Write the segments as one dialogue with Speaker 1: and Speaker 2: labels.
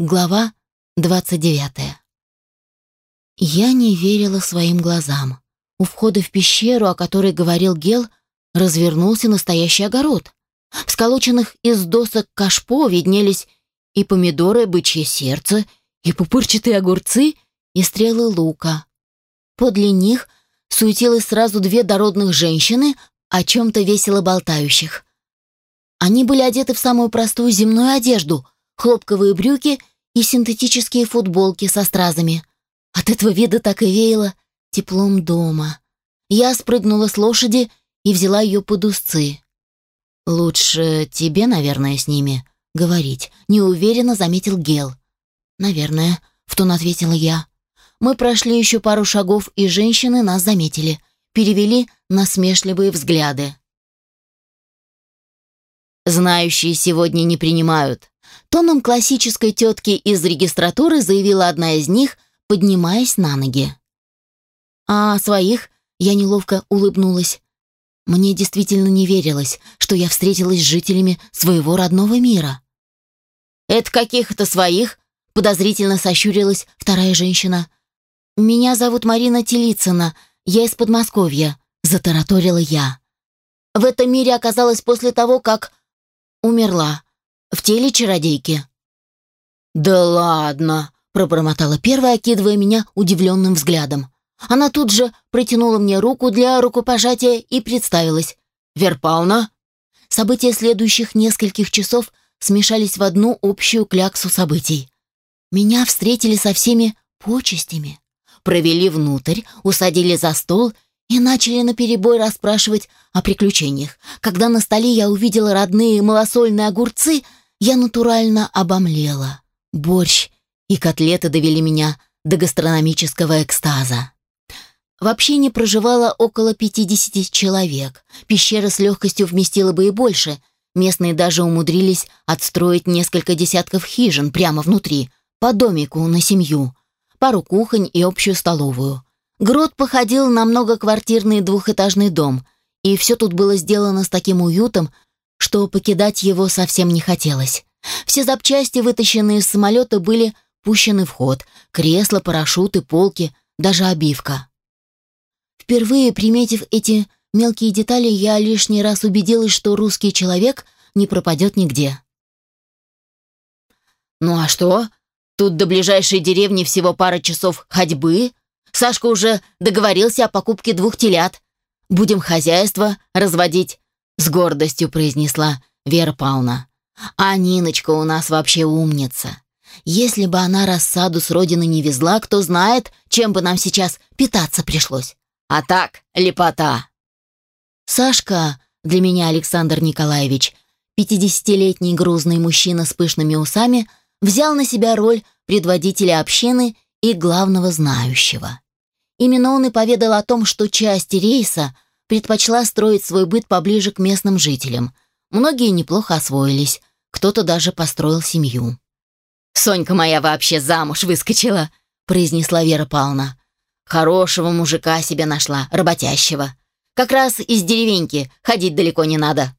Speaker 1: Глава 29. Я не верила своим глазам. У входа в пещеру, о которой говорил Гел, развернулся настоящий огород. В сколоченных из досок кашпо виднелись и помидоры, бычье сердце, и пупырчатые огурцы, и стрелы лука. Подле них суетилось сразу две дородных женщины, о чем-то весело болтающих. Они были одеты в самую простую земную одежду — хлопковые брюки и синтетические футболки со стразами. От этого вида так и веяло теплом дома. Я спрыгнула с лошади и взяла ее под узцы. «Лучше тебе, наверное, с ними говорить», — неуверенно заметил Гел. «Наверное», — в тон ответила я. Мы прошли еще пару шагов, и женщины нас заметили, перевели насмешливые взгляды. «Знающие сегодня не принимают», Тоном классической тетки из регистратуры заявила одна из них, поднимаясь на ноги. «А своих?» — я неловко улыбнулась. Мне действительно не верилось, что я встретилась с жителями своего родного мира. «Это каких-то своих?» — подозрительно сощурилась вторая женщина. «Меня зовут Марина Телицына, я из Подмосковья», — затараторила я. «В этом мире оказалась после того, как умерла в теле чародейки». «Да ладно!» — пробормотала первая, окидывая меня удивленным взглядом. Она тут же протянула мне руку для рукопожатия и представилась. «Верпална?» События следующих нескольких часов смешались в одну общую кляксу событий. Меня встретили со всеми почестями. Провели внутрь, усадили за стол и начали наперебой расспрашивать о приключениях. Когда на столе я увидела родные малосольные огурцы, я натурально обомлела. Борщ и котлеты довели меня до гастрономического экстаза. В общине проживало около 50 человек. Пещера с легкостью вместила бы и больше. Местные даже умудрились отстроить несколько десятков хижин прямо внутри, по домику на семью, пару кухонь и общую столовую. Грот походил на многоквартирный двухэтажный дом, и все тут было сделано с таким уютом, что покидать его совсем не хотелось. Все запчасти, вытащенные из самолета, были пущены в ход. Кресла, парашюты, полки, даже обивка. Впервые приметив эти мелкие детали, я лишний раз убедилась, что русский человек не пропадет нигде. «Ну а что? Тут до ближайшей деревни всего пара часов ходьбы», Сашка уже договорился о покупке двух телят. Будем хозяйство разводить», — с гордостью произнесла Вера Павловна. «А Ниночка у нас вообще умница. Если бы она рассаду с родины не везла, кто знает, чем бы нам сейчас питаться пришлось. А так, лепота!» «Сашка, для меня Александр Николаевич, пятидесятилетний грузный мужчина с пышными усами, взял на себя роль предводителя общины и главного знающего. Именно он и поведал о том, что часть рейса предпочла строить свой быт поближе к местным жителям. Многие неплохо освоились, кто-то даже построил семью. «Сонька моя вообще замуж выскочила», — произнесла Вера Павловна. «Хорошего мужика себе нашла, работящего. Как раз из деревеньки, ходить далеко не надо».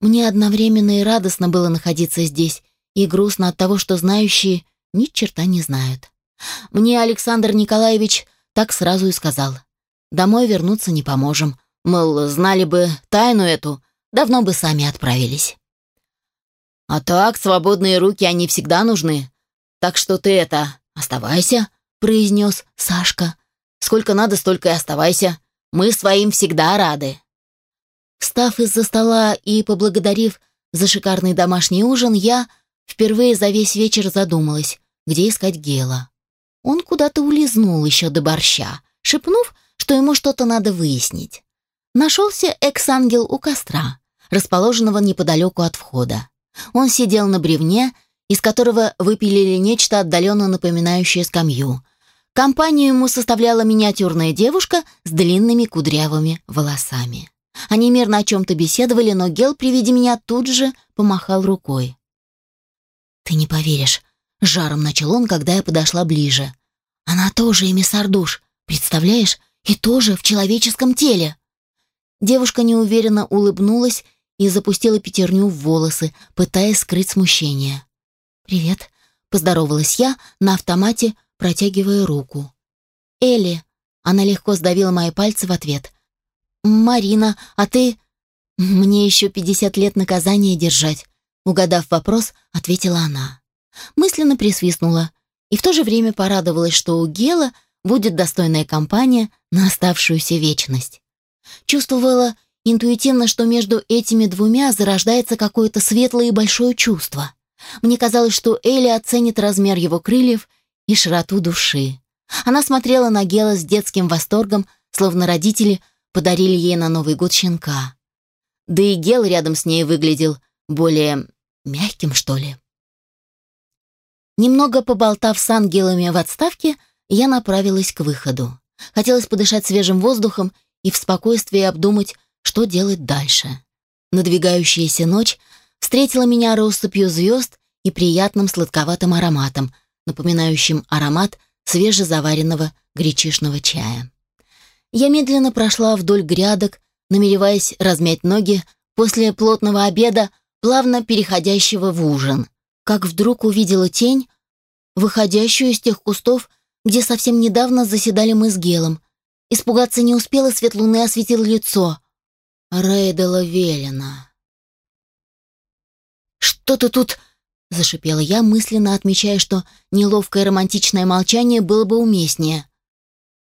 Speaker 1: Мне одновременно и радостно было находиться здесь, и грустно от того, что знающие ни черта не знают. Мне Александр Николаевич так сразу и сказал. Домой вернуться не поможем. Мол, знали бы тайну эту, давно бы сами отправились. А так, свободные руки, они всегда нужны. Так что ты это, оставайся, произнес Сашка. Сколько надо, столько и оставайся. Мы своим всегда рады. Встав из-за стола и поблагодарив за шикарный домашний ужин, я впервые за весь вечер задумалась, где искать Гела. Он куда-то улизнул еще до борща, шепнув, что ему что-то надо выяснить. Нашелся экс-ангел у костра, расположенного неподалеку от входа. Он сидел на бревне, из которого выпилили нечто отдаленно напоминающее скамью. Компанию ему составляла миниатюрная девушка с длинными кудрявыми волосами. Они мирно о чем-то беседовали, но Гел при виде меня тут же помахал рукой. «Ты не поверишь», Жаром начал он, когда я подошла ближе. Она тоже эмиссар душ, представляешь? И тоже в человеческом теле. Девушка неуверенно улыбнулась и запустила пятерню в волосы, пытаясь скрыть смущение. «Привет», — поздоровалась я на автомате, протягивая руку. «Элли», — она легко сдавила мои пальцы в ответ. «Марина, а ты...» «Мне еще пятьдесят лет наказания держать», — угадав вопрос, ответила она мысленно присвистнула и в то же время порадовалась, что у Гела будет достойная компания на оставшуюся вечность. Чувствовала интуитивно, что между этими двумя зарождается какое-то светлое и большое чувство. Мне казалось, что Элли оценит размер его крыльев и широту души. Она смотрела на Гела с детским восторгом, словно родители подарили ей на Новый год щенка. Да и Гел рядом с ней выглядел более мягким, что ли. Немного поболтав с ангелами в отставке, я направилась к выходу. Хотелось подышать свежим воздухом и в спокойствии обдумать, что делать дальше. Надвигающаяся ночь встретила меня россыпью звезд и приятным сладковатым ароматом, напоминающим аромат свежезаваренного гречишного чая. Я медленно прошла вдоль грядок, намереваясь размять ноги после плотного обеда, плавно переходящего в ужин. Как вдруг увидела тень, выходящую из тех кустов, где совсем недавно заседали мы с Гелом. Испугаться не успела, свет луны осветил лицо. Рейдела Велена. «Что ты тут?» — зашипела я, мысленно отмечая, что неловкое романтичное молчание было бы уместнее.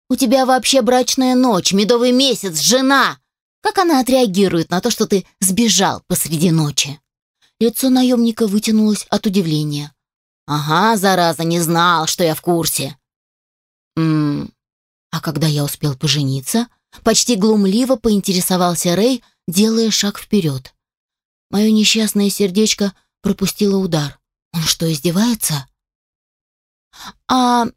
Speaker 1: «У тебя вообще брачная ночь, медовый месяц, жена! Как она отреагирует на то, что ты сбежал посреди ночи?» Лицо наемника вытянулось от удивления. «Ага, зараза, не знал, что я в курсе». «Ммм...» А когда я успел пожениться, почти глумливо поинтересовался Рэй, делая шаг вперед. Мое несчастное сердечко пропустило удар. «Он что, издевается?» «А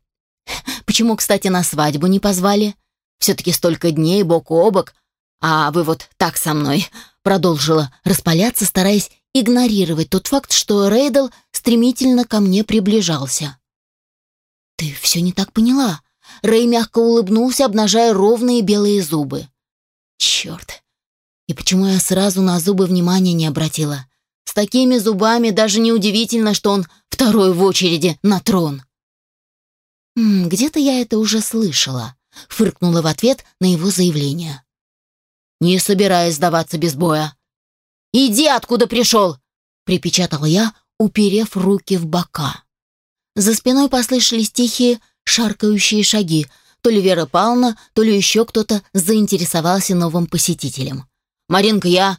Speaker 1: почему, кстати, на свадьбу не позвали? Все-таки столько дней бок о бок, а вы вот так со мной...» Продолжила распаляться, стараясь игнорировать тот факт, что Рейдл стремительно ко мне приближался. «Ты все не так поняла», — Рэй мягко улыбнулся, обнажая ровные белые зубы. «Черт! И почему я сразу на зубы внимания не обратила? С такими зубами даже неудивительно, что он второй в очереди на трон». «Где-то я это уже слышала», — фыркнула в ответ на его заявление. «Не собираюсь сдаваться без боя». «Иди, откуда пришел!» — припечатал я, уперев руки в бока. За спиной послышались тихие шаркающие шаги. То ли Вера Павловна, то ли еще кто-то заинтересовался новым посетителем. «Маринка, я...»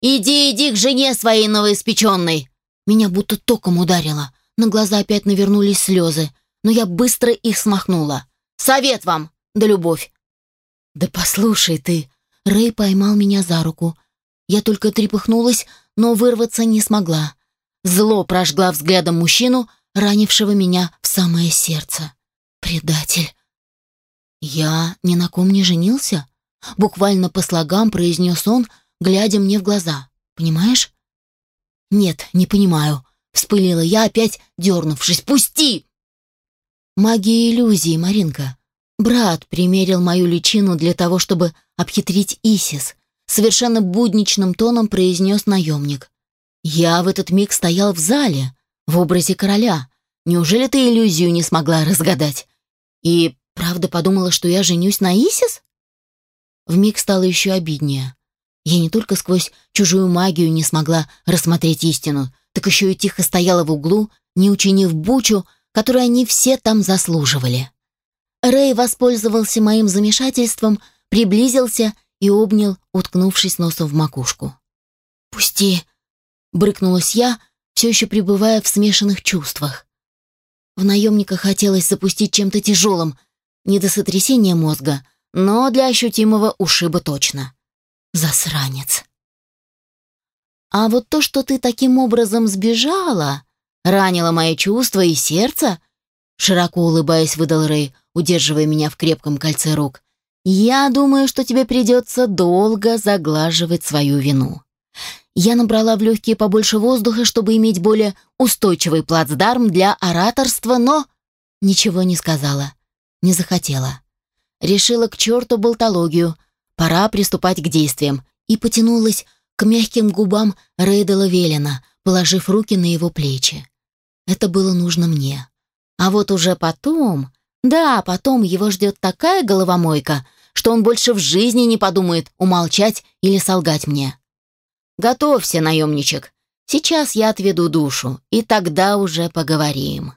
Speaker 1: «Иди, иди к жене своей новоиспеченной!» Меня будто током ударило. На глаза опять навернулись слезы, но я быстро их смахнула. «Совет вам! Да любовь!» «Да послушай ты!» Рэй поймал меня за руку. Я только трепыхнулась, но вырваться не смогла. Зло прожгла взглядом мужчину, ранившего меня в самое сердце. «Предатель!» «Я ни на ком не женился?» Буквально по слогам произнес он, глядя мне в глаза. «Понимаешь?» «Нет, не понимаю», — вспылила я, опять дернувшись. «Пусти!» «Магия иллюзии, Маринка. Брат примерил мою личину для того, чтобы обхитрить Исис», — совершенно будничным тоном произнес наемник. Я в этот миг стоял в зале, в образе короля. Неужели ты иллюзию не смогла разгадать? И правда подумала, что я женюсь на Исис? Вмиг стало еще обиднее. Я не только сквозь чужую магию не смогла рассмотреть истину, так еще и тихо стояла в углу, не учинив бучу, которую они все там заслуживали. Рэй воспользовался моим замешательством, приблизился и обнял, уткнувшись носом в макушку. «Пусти!» Брыкнулась я, все еще пребывая в смешанных чувствах. В наемника хотелось запустить чем-то тяжелым, не до сотрясения мозга, но для ощутимого ушиба точно. Засранец. А вот то, что ты таким образом сбежала, ранило мои чувства и сердце, широко улыбаясь, выдал Рэй, удерживая меня в крепком кольце рук. Я думаю, что тебе придется долго заглаживать свою вину я набрала в легкие побольше воздуха, чтобы иметь более устойчивый плацдарм для ораторства, но ничего не сказала, не захотела. Решила к черту болтологию, пора приступать к действиям, и потянулась к мягким губам Рейдела Велена, положив руки на его плечи. Это было нужно мне. А вот уже потом... Да, потом его ждет такая головомойка, что он больше в жизни не подумает умолчать или солгать мне. «Готовься, наемничек. Сейчас я отведу душу, и тогда уже поговорим».